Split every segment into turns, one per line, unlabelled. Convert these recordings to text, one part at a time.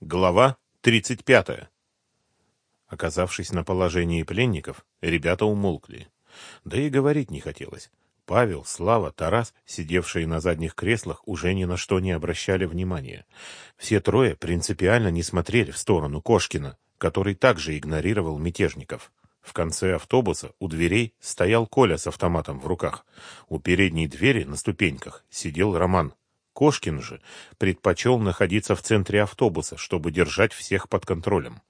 Глава 35. Оказавшись на положении пленников, ребята умолкли. Да и говорить не хотелось. Павел, Слава, Тарас, сидевшие на задних креслах, уже ни на что не обращали внимания. Все трое принципиально не смотрели в сторону Кошкина, который также игнорировал мятежников. В конце автобуса у дверей стоял Коля с автоматом в руках. У передней двери на ступеньках сидел Роман, Кошкин же предпочел находиться в центре автобуса, чтобы держать всех под контролем.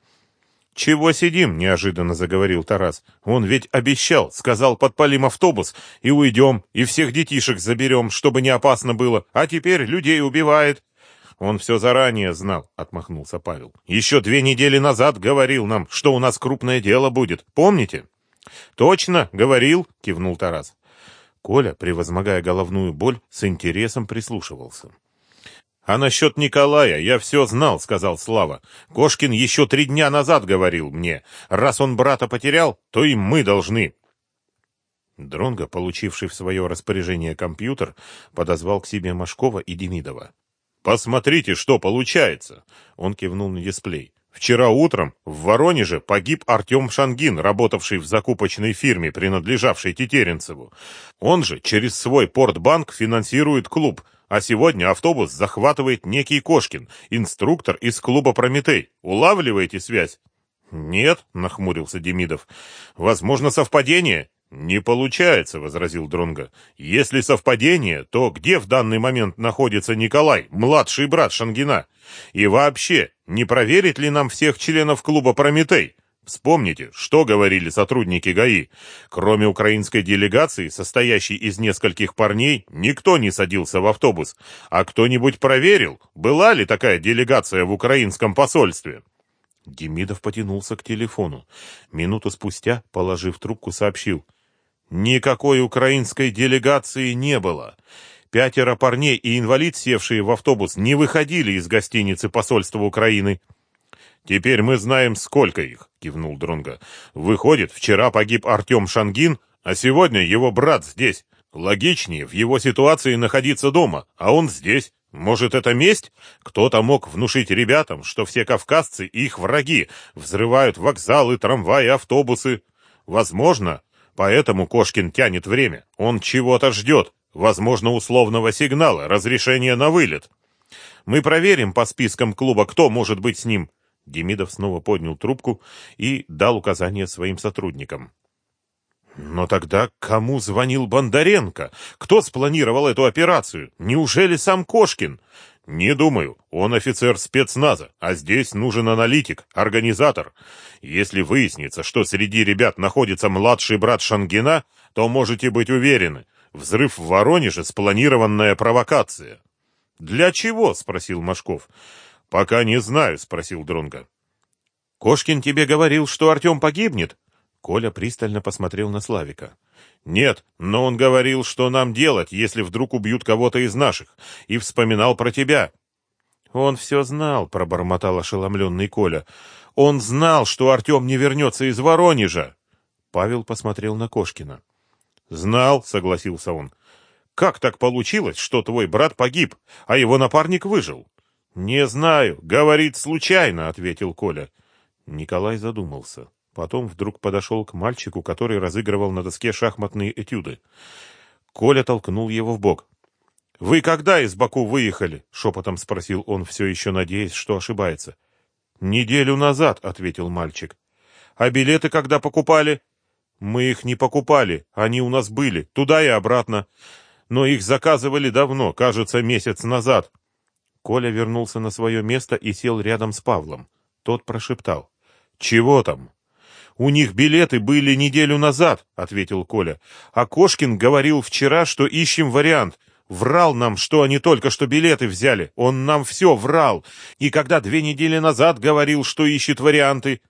«Чего сидим?» — неожиданно заговорил Тарас. «Он ведь обещал, сказал, подпалим автобус и уйдем, и всех детишек заберем, чтобы не опасно было, а теперь людей убивает». «Он все заранее знал», — отмахнулся Павел. «Еще две недели назад говорил нам, что у нас крупное дело будет. Помните?» «Точно, говорил», — кивнул Тарас. Коля, превозмогая головную боль, с интересом прислушивался. «А насчет Николая я все знал», — сказал Слава. «Кошкин еще три дня назад говорил мне. Раз он брата потерял, то и мы должны». Дронго, получивший в свое распоряжение компьютер, подозвал к себе Машкова и Демидова. «Посмотрите, что получается!» Он кивнул на дисплей. Вчера утром в Воронеже погиб Артем Шангин, работавший в закупочной фирме, принадлежавшей Тетеренцеву. Он же через свой портбанк финансирует клуб, а сегодня автобус захватывает некий Кошкин, инструктор из клуба «Прометей». Улавливаете связь? «Нет», — нахмурился Демидов. «Возможно, совпадение?» «Не получается», — возразил Дронга. «Если совпадение, то где в данный момент находится Николай, младший брат Шангина? И вообще, не проверить ли нам всех членов клуба «Прометей»? Вспомните, что говорили сотрудники ГАИ. Кроме украинской делегации, состоящей из нескольких парней, никто не садился в автобус. А кто-нибудь проверил, была ли такая делегация в украинском посольстве?» Демидов потянулся к телефону. Минуту спустя, положив трубку, сообщил — Никакой украинской делегации не было. Пятеро парней и инвалид, севшие в автобус, не выходили из гостиницы посольства Украины. Теперь мы знаем, сколько их, кивнул Дронга. Выходит, вчера погиб Артем Шангин, а сегодня его брат здесь. Логичнее в его ситуации находиться дома, а он здесь. Может, это месть? Кто-то мог внушить ребятам, что все кавказцы их враги, взрывают вокзалы, трамваи, автобусы. Возможно, Поэтому Кошкин тянет время. Он чего-то ждет. Возможно, условного сигнала, разрешения на вылет. Мы проверим по спискам клуба, кто может быть с ним. Демидов снова поднял трубку и дал указания своим сотрудникам. Но тогда кому звонил Бондаренко? Кто спланировал эту операцию? Неужели сам Кошкин? «Не думаю. Он офицер спецназа, а здесь нужен аналитик, организатор. Если выяснится, что среди ребят находится младший брат Шангина, то можете быть уверены, взрыв в Воронеже — спланированная провокация». «Для чего?» — спросил Машков. «Пока не знаю», — спросил Дронга. «Кошкин тебе говорил, что Артем погибнет?» Коля пристально посмотрел на Славика. «Нет, но он говорил, что нам делать, если вдруг убьют кого-то из наших, и вспоминал про тебя». «Он все знал», — пробормотал ошеломленный Коля. «Он знал, что Артем не вернется из Воронежа». Павел посмотрел на Кошкина. «Знал», — согласился он. «Как так получилось, что твой брат погиб, а его напарник выжил?» «Не знаю. Говорит, случайно», — ответил Коля. Николай задумался. Потом вдруг подошел к мальчику, который разыгрывал на доске шахматные этюды. Коля толкнул его в бок. «Вы когда из Баку выехали?» — шепотом спросил он, все еще надеясь, что ошибается. «Неделю назад», — ответил мальчик. «А билеты когда покупали?» «Мы их не покупали, они у нас были, туда и обратно. Но их заказывали давно, кажется, месяц назад». Коля вернулся на свое место и сел рядом с Павлом. Тот прошептал. «Чего там?» «У них билеты были неделю назад», — ответил Коля. «А Кошкин говорил вчера, что ищем вариант. Врал нам, что они только что билеты взяли. Он нам все врал. И когда две недели назад говорил, что ищет варианты...»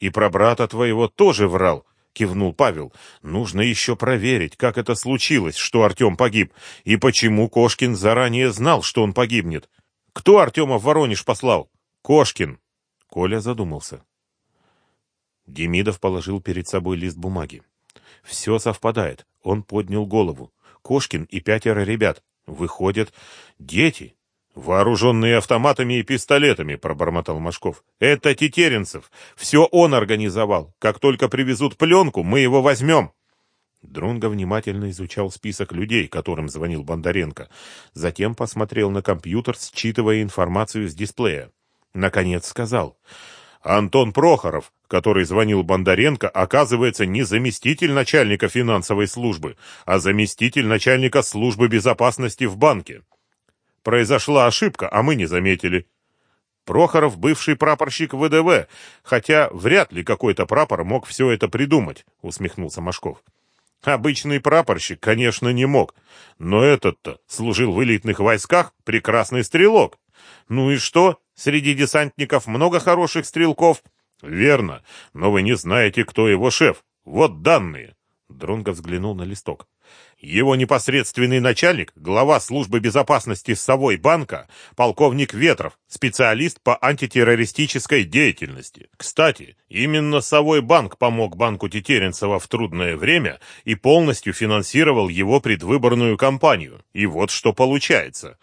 «И про брата твоего тоже врал», — кивнул Павел. «Нужно еще проверить, как это случилось, что Артем погиб, и почему Кошкин заранее знал, что он погибнет. Кто Артема в Воронеж послал?» «Кошкин». Коля задумался. Демидов положил перед собой лист бумаги. Все совпадает. Он поднял голову. Кошкин и пятеро ребят. Выходят, дети. Вооруженные автоматами и пистолетами, пробормотал Машков. Это Тетеренцев. Все он организовал. Как только привезут пленку, мы его возьмем. Дронго внимательно изучал список людей, которым звонил Бондаренко. Затем посмотрел на компьютер, считывая информацию с дисплея. Наконец сказал. Антон Прохоров, который звонил Бондаренко, оказывается не заместитель начальника финансовой службы, а заместитель начальника службы безопасности в банке. Произошла ошибка, а мы не заметили. Прохоров бывший прапорщик ВДВ, хотя вряд ли какой-то прапор мог все это придумать, усмехнулся Машков. Обычный прапорщик, конечно, не мог, но этот-то служил в элитных войсках, прекрасный стрелок. Ну и что? Среди десантников много хороших стрелков. Верно, но вы не знаете, кто его шеф. Вот данные. Дронго взглянул на листок. Его непосредственный начальник, глава службы безопасности Совой банка, полковник Ветров, специалист по антитеррористической деятельности. Кстати, именно Совой банк помог банку Тетеренцева в трудное время и полностью финансировал его предвыборную кампанию. И вот что получается.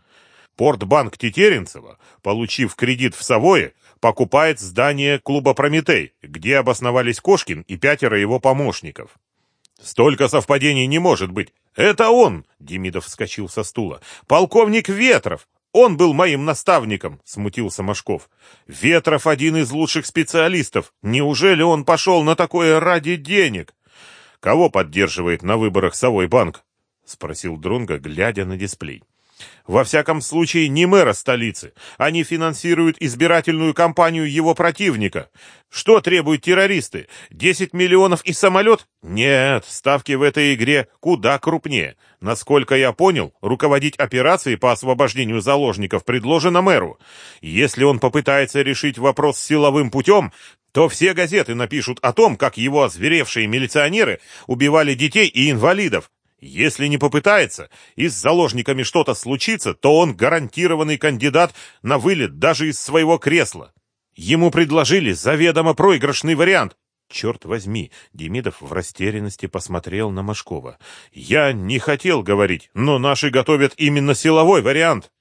Портбанк Тетеренцева, получив кредит в Совое, покупает здание клуба «Прометей», где обосновались Кошкин и пятеро его помощников. Столько совпадений не может быть. Это он, Демидов вскочил со стула. Полковник Ветров. Он был моим наставником, смутился Машков. Ветров один из лучших специалистов. Неужели он пошел на такое ради денег? Кого поддерживает на выборах Совой банк? спросил Дронга, глядя на дисплей. Во всяком случае, не мэра столицы. Они финансируют избирательную кампанию его противника. Что требуют террористы? 10 миллионов и самолет? Нет, ставки в этой игре куда крупнее. Насколько я понял, руководить операцией по освобождению заложников предложено мэру. Если он попытается решить вопрос силовым путем, то все газеты напишут о том, как его озверевшие милиционеры убивали детей и инвалидов. Если не попытается и с заложниками что-то случится, то он гарантированный кандидат на вылет даже из своего кресла. Ему предложили заведомо проигрышный вариант. Черт возьми, Демидов в растерянности посмотрел на Машкова. Я не хотел говорить, но наши готовят именно силовой вариант.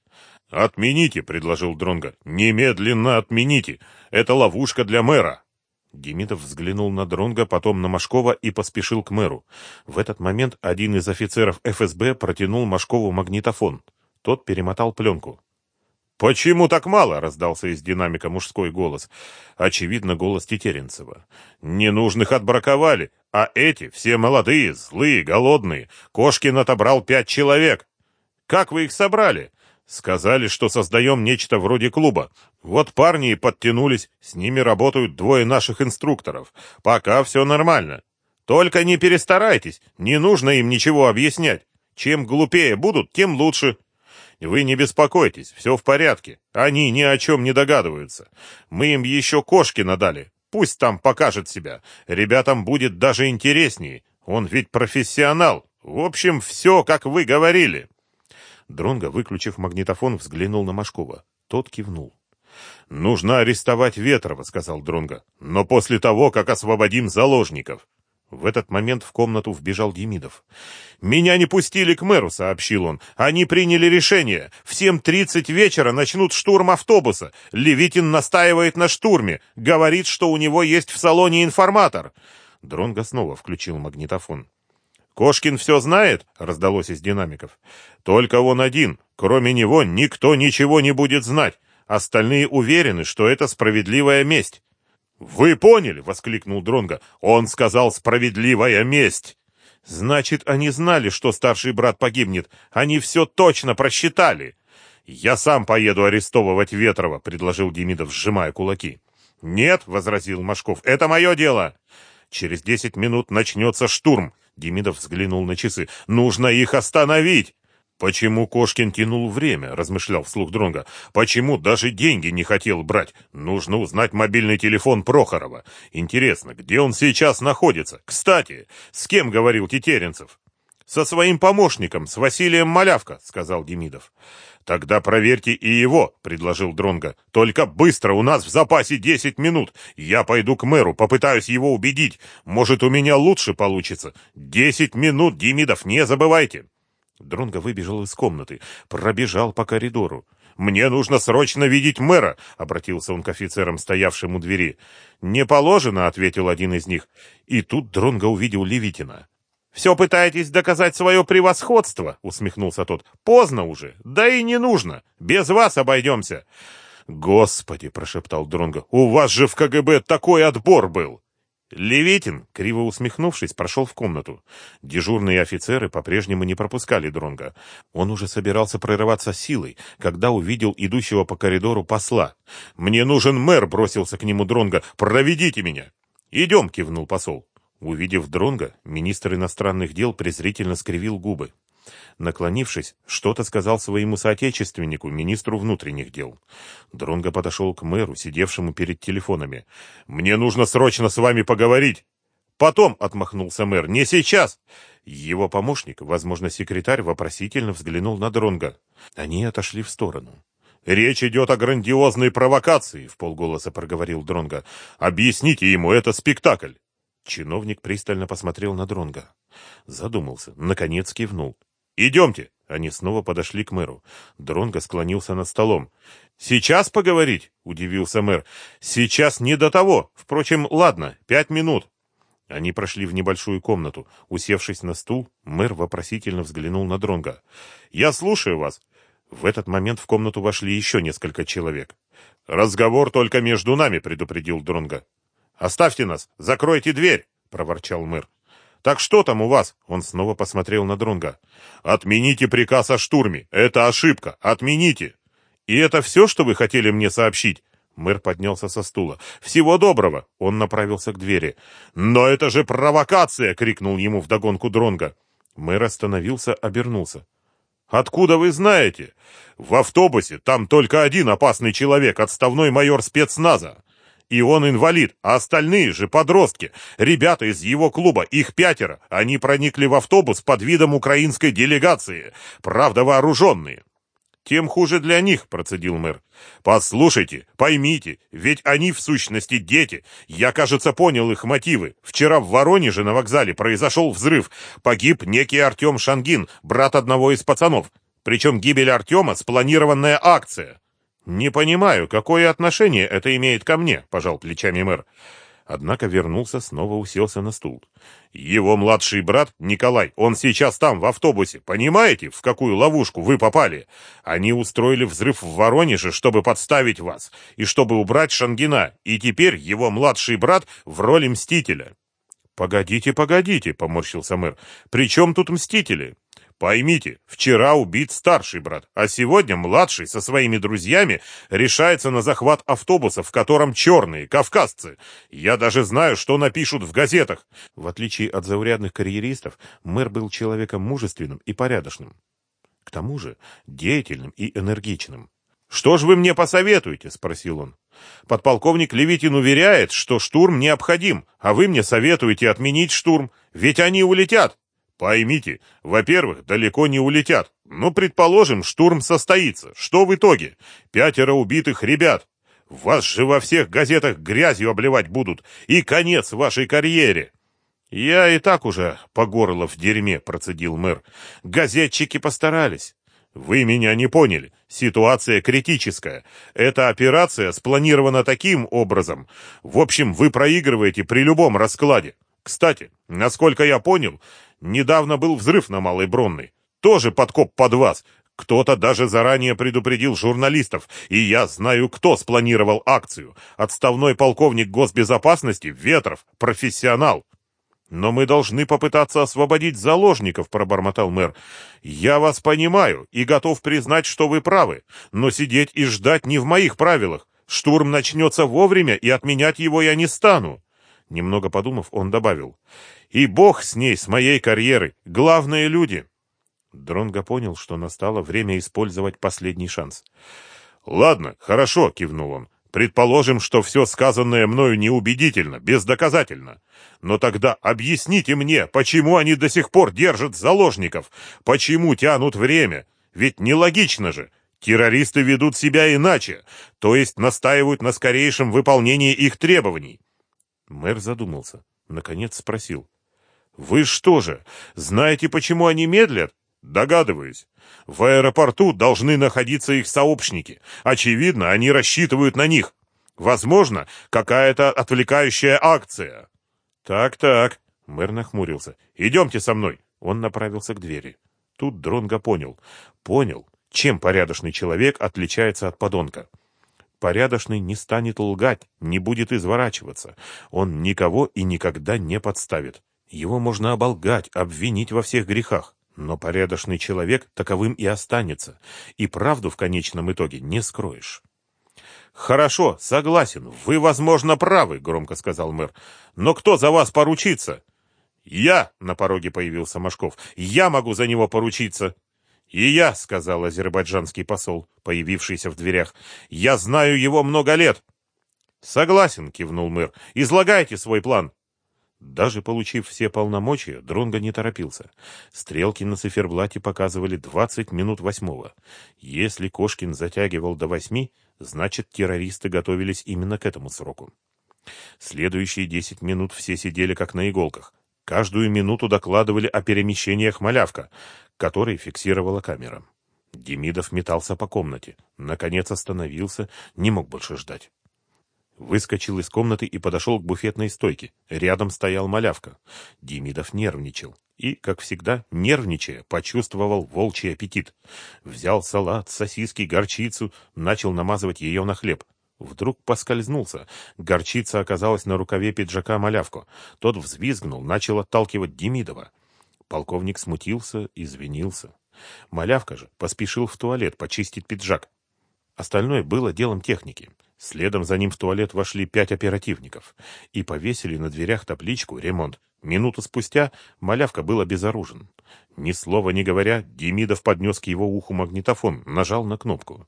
Отмените, предложил Дронга. Немедленно отмените. Это ловушка для мэра. Демидов взглянул на Дронга, потом на Машкова и поспешил к мэру. В этот момент один из офицеров ФСБ протянул Машкову магнитофон. Тот перемотал пленку. «Почему так мало?» — раздался из динамика мужской голос. Очевидно, голос Тетеренцева. «Ненужных отбраковали, а эти все молодые, злые, голодные. Кошкин отобрал пять человек. Как вы их собрали?» Сказали, что создаем нечто вроде клуба. Вот парни и подтянулись, с ними работают двое наших инструкторов. Пока все нормально. Только не перестарайтесь, не нужно им ничего объяснять. Чем глупее будут, тем лучше. Вы не беспокойтесь, все в порядке. Они ни о чем не догадываются. Мы им еще кошки надали. Пусть там покажет себя. Ребятам будет даже интереснее. Он ведь профессионал. В общем, все, как вы говорили. Дронго, выключив магнитофон, взглянул на Машкова. Тот кивнул. «Нужно арестовать Ветрова», — сказал Дронго. «Но после того, как освободим заложников». В этот момент в комнату вбежал Демидов. «Меня не пустили к мэру», — сообщил он. «Они приняли решение. В 7.30 вечера начнут штурм автобуса. Левитин настаивает на штурме. Говорит, что у него есть в салоне информатор». Дронго снова включил магнитофон. «Кошкин все знает?» — раздалось из динамиков. «Только он один. Кроме него никто ничего не будет знать. Остальные уверены, что это справедливая месть». «Вы поняли?» — воскликнул Дронга. «Он сказал «справедливая месть». «Значит, они знали, что старший брат погибнет. Они все точно просчитали». «Я сам поеду арестовывать Ветрова», — предложил Демидов, сжимая кулаки. «Нет», — возразил Машков, — «это мое дело». «Через десять минут начнется штурм. Демидов взглянул на часы. «Нужно их остановить!» «Почему Кошкин тянул время?» — размышлял вслух Дронга. «Почему даже деньги не хотел брать? Нужно узнать мобильный телефон Прохорова. Интересно, где он сейчас находится? Кстати, с кем говорил Тетеренцев?» «Со своим помощником, с Василием Малявко», — сказал Демидов. Тогда проверьте и его, предложил Дронга. Только быстро, у нас в запасе десять минут. Я пойду к мэру, попытаюсь его убедить. Может, у меня лучше получится. Десять минут, Демидов, не забывайте. Дронго выбежал из комнаты, пробежал по коридору. «Мне нужно срочно видеть мэра!» — обратился он к офицерам, стоявшим у двери. «Не положено», — ответил один из них. И тут Дронго увидел Левитина. «Все пытаетесь доказать свое превосходство?» — усмехнулся тот. «Поздно уже. Да и не нужно. Без вас обойдемся». «Господи!» — прошептал Дронго. «У вас же в КГБ такой отбор был!» Левитин, криво усмехнувшись, прошел в комнату. Дежурные офицеры по-прежнему не пропускали Дронга. Он уже собирался прорываться силой, когда увидел идущего по коридору посла. «Мне нужен мэр!» — бросился к нему Дронга. «Проведите меня!» «Идем!» — кивнул посол. Увидев Дронга, министр иностранных дел презрительно скривил губы. Наклонившись, что-то сказал своему соотечественнику, министру внутренних дел. Дронго подошел к мэру, сидевшему перед телефонами. «Мне нужно срочно с вами поговорить!» «Потом!» — отмахнулся мэр. «Не сейчас!» Его помощник, возможно, секретарь, вопросительно взглянул на Дронга. Они отошли в сторону. «Речь идет о грандиозной провокации», — в полголоса проговорил Дронга. «Объясните ему, это спектакль». Чиновник пристально посмотрел на Дронга, Задумался, наконец кивнул. «Идемте!» Они снова подошли к мэру. Дронго склонился над столом. «Сейчас поговорить?» — удивился мэр. «Сейчас не до того. Впрочем, ладно, пять минут». Они прошли в небольшую комнату. Усевшись на стул, мэр вопросительно взглянул на Дронга. «Я слушаю вас». В этот момент в комнату вошли еще несколько человек. «Разговор только между нами», — предупредил Дронга. «Оставьте нас! Закройте дверь!» — проворчал мэр. Так что там у вас? Он снова посмотрел на Дронга. Отмените приказ о штурме. Это ошибка. Отмените. И это все, что вы хотели мне сообщить? Мэр поднялся со стула. «Всего доброго!» Он направился к двери. «Но это же провокация!» — крикнул ему вдогонку Дронга. Мэр остановился, обернулся. «Откуда вы знаете?» «В автобусе там только один опасный человек, отставной майор спецназа. И он инвалид, а остальные же подростки. Ребята из его клуба, их пятеро. Они проникли в автобус под видом украинской делегации. Правда, вооруженные. «Тем хуже для них», — процедил мэр. «Послушайте, поймите, ведь они в сущности дети. Я, кажется, понял их мотивы. Вчера в Воронеже на вокзале произошел взрыв. Погиб некий Артем Шангин, брат одного из пацанов. Причем гибель Артема — спланированная акция. «Не понимаю, какое отношение это имеет ко мне», — пожал плечами мэр. Однако вернулся, снова уселся на стул. «Его младший брат, Николай, он сейчас там, в автобусе. Понимаете, в какую ловушку вы попали? Они устроили взрыв в Воронеже, чтобы подставить вас, и чтобы убрать Шангина, и теперь его младший брат в роли мстителя». «Погодите, погодите», — поморщился мэр. «При чем тут мстители?» Поймите, вчера убит старший брат, а сегодня младший со своими друзьями решается на захват автобуса, в котором черные, кавказцы. Я даже знаю, что напишут в газетах. В отличие от заурядных карьеристов, мэр был человеком мужественным и порядочным. К тому же деятельным и энергичным. «Что ж вы мне посоветуете?» — спросил он. «Подполковник Левитин уверяет, что штурм необходим, а вы мне советуете отменить штурм, ведь они улетят». Поймите, во-первых, далеко не улетят. Ну, предположим, штурм состоится. Что в итоге? Пятеро убитых ребят. Вас же во всех газетах грязью обливать будут. И конец вашей карьере. Я и так уже по горло в дерьме, процедил мэр. Газетчики постарались. Вы меня не поняли. Ситуация критическая. Эта операция спланирована таким образом. В общем, вы проигрываете при любом раскладе. Кстати, насколько я понял, Недавно был взрыв на Малой Бронной. Тоже подкоп под вас. Кто-то даже заранее предупредил журналистов, и я знаю, кто спланировал акцию. Отставной полковник госбезопасности Ветров, профессионал. Но мы должны попытаться освободить заложников, пробормотал мэр. Я вас понимаю и готов признать, что вы правы, но сидеть и ждать не в моих правилах. Штурм начнется вовремя, и отменять его я не стану. Немного подумав, он добавил. И бог с ней, с моей карьерой. Главные люди. Дронго понял, что настало время использовать последний шанс. «Ладно, хорошо», — кивнул он. «Предположим, что все сказанное мною неубедительно, бездоказательно. Но тогда объясните мне, почему они до сих пор держат заложников? Почему тянут время? Ведь нелогично же. Террористы ведут себя иначе, то есть настаивают на скорейшем выполнении их требований». Мэр задумался. Наконец спросил. Вы что же, знаете, почему они медлят? Догадываюсь. В аэропорту должны находиться их сообщники. Очевидно, они рассчитывают на них. Возможно, какая-то отвлекающая акция. Так-так, мэр нахмурился. Идемте со мной. Он направился к двери. Тут Дронго понял. Понял, чем порядочный человек отличается от подонка. Порядочный не станет лгать, не будет изворачиваться. Он никого и никогда не подставит. Его можно оболгать, обвинить во всех грехах. Но порядочный человек таковым и останется, и правду в конечном итоге не скроешь. «Хорошо, согласен, вы, возможно, правы», — громко сказал мэр. «Но кто за вас поручится?» «Я!» — на пороге появился Машков. «Я могу за него поручиться!» «И я», — сказал азербайджанский посол, появившийся в дверях. «Я знаю его много лет». «Согласен», — кивнул мэр. «Излагайте свой план». Даже получив все полномочия, Дронго не торопился. Стрелки на циферблате показывали 20 минут восьмого. Если Кошкин затягивал до восьми, значит, террористы готовились именно к этому сроку. Следующие 10 минут все сидели как на иголках. Каждую минуту докладывали о перемещениях малявка, который фиксировала камера. Демидов метался по комнате. Наконец остановился, не мог больше ждать. Выскочил из комнаты и подошел к буфетной стойке. Рядом стоял малявка. Демидов нервничал. И, как всегда, нервничая, почувствовал волчий аппетит. Взял салат, сосиски, горчицу, начал намазывать ее на хлеб. Вдруг поскользнулся. Горчица оказалась на рукаве пиджака малявку. Тот взвизгнул, начал отталкивать Демидова. Полковник смутился, извинился. Малявка же поспешил в туалет почистить пиджак. Остальное было делом техники. Следом за ним в туалет вошли пять оперативников и повесили на дверях табличку «Ремонт». Минуту спустя малявка был обезоружен. Ни слова не говоря, Демидов поднес к его уху магнитофон, нажал на кнопку.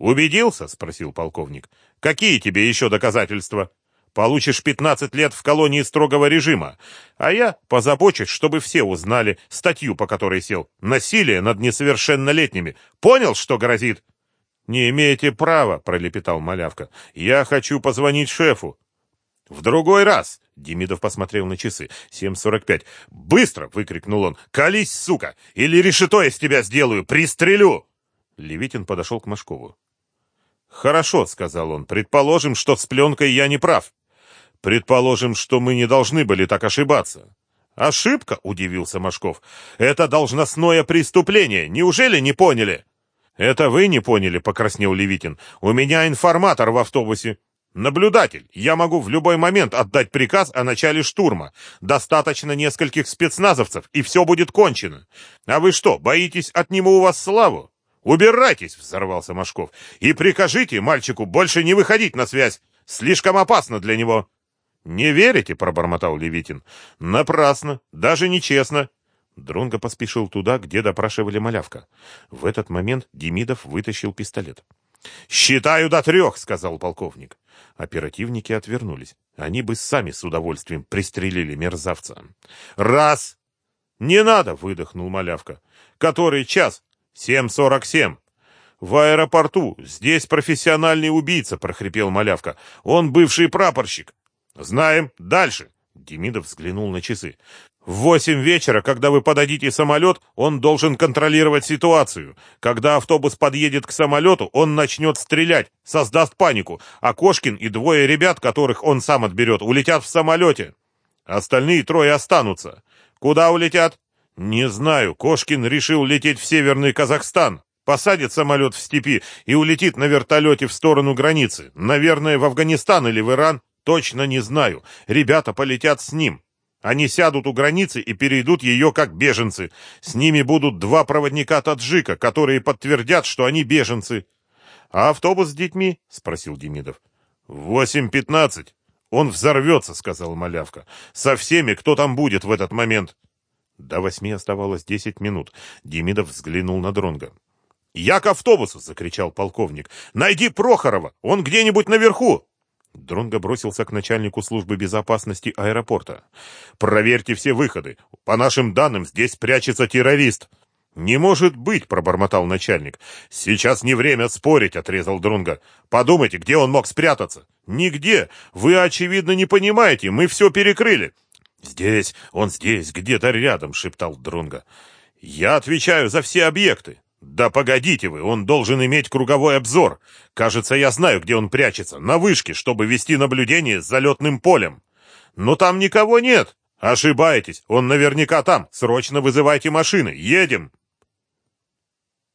«Убедился?» — спросил полковник. «Какие тебе еще доказательства?» «Получишь пятнадцать лет в колонии строгого режима, а я позабочусь, чтобы все узнали статью, по которой сел. Насилие над несовершеннолетними. Понял, что грозит?» «Не имеете права», — пролепетал малявка. «Я хочу позвонить шефу». «В другой раз!» — Демидов посмотрел на часы. «Семь сорок пять». «Быстро!» — выкрикнул он. «Колись, сука! Или решето из тебя сделаю! Пристрелю!» Левитин подошел к Машкову. «Хорошо», — сказал он. «Предположим, что с пленкой я не прав. Предположим, что мы не должны были так ошибаться». «Ошибка?» — удивился Машков. «Это должностное преступление. Неужели не поняли?» «Это вы не поняли», — покраснел Левитин. «У меня информатор в автобусе». «Наблюдатель. Я могу в любой момент отдать приказ о начале штурма. Достаточно нескольких спецназовцев, и все будет кончено. А вы что, боитесь, отниму у вас славу?» «Убирайтесь!» — взорвался Машков. «И прикажите мальчику больше не выходить на связь. Слишком опасно для него». «Не верите?» — пробормотал Левитин. «Напрасно. Даже нечестно. Дронго поспешил туда, где допрашивали малявка. В этот момент Демидов вытащил пистолет. «Считаю до трех!» — сказал полковник. Оперативники отвернулись. Они бы сами с удовольствием пристрелили мерзавца. «Раз!» «Не надо!» — выдохнул малявка. «Который час?» «Семь сорок семь!» «В аэропорту. Здесь профессиональный убийца!» — прохрипел малявка. «Он бывший прапорщик!» «Знаем. Дальше!» Демидов взглянул на часы. В восемь вечера, когда вы подадите самолет, он должен контролировать ситуацию. Когда автобус подъедет к самолету, он начнет стрелять, создаст панику, а Кошкин и двое ребят, которых он сам отберет, улетят в самолете. Остальные трое останутся. Куда улетят? Не знаю. Кошкин решил лететь в северный Казахстан. Посадит самолет в степи и улетит на вертолете в сторону границы. Наверное, в Афганистан или в Иран. Точно не знаю. Ребята полетят с ним. Они сядут у границы и перейдут ее как беженцы. С ними будут два проводника таджика, которые подтвердят, что они беженцы. — А автобус с детьми? — спросил Демидов. — Восемь пятнадцать. Он взорвется, — сказал Малявка. — Со всеми, кто там будет в этот момент. До восьми оставалось десять минут. Демидов взглянул на Дронга. «Я к автобусу!» — закричал полковник. «Найди Прохорова! Он где-нибудь наверху!» Дронго бросился к начальнику службы безопасности аэропорта. «Проверьте все выходы. По нашим данным, здесь прячется террорист». «Не может быть!» — пробормотал начальник. «Сейчас не время спорить!» — отрезал Дронго. «Подумайте, где он мог спрятаться?» «Нигде! Вы, очевидно, не понимаете. Мы все перекрыли!» «Здесь, он здесь, где-то рядом!» — шептал Дронго. Я отвечаю за все объекты. Да погодите вы, он должен иметь круговой обзор. Кажется, я знаю, где он прячется. На вышке, чтобы вести наблюдение с залетным полем. Но там никого нет. Ошибаетесь, он наверняка там. Срочно вызывайте машины. Едем.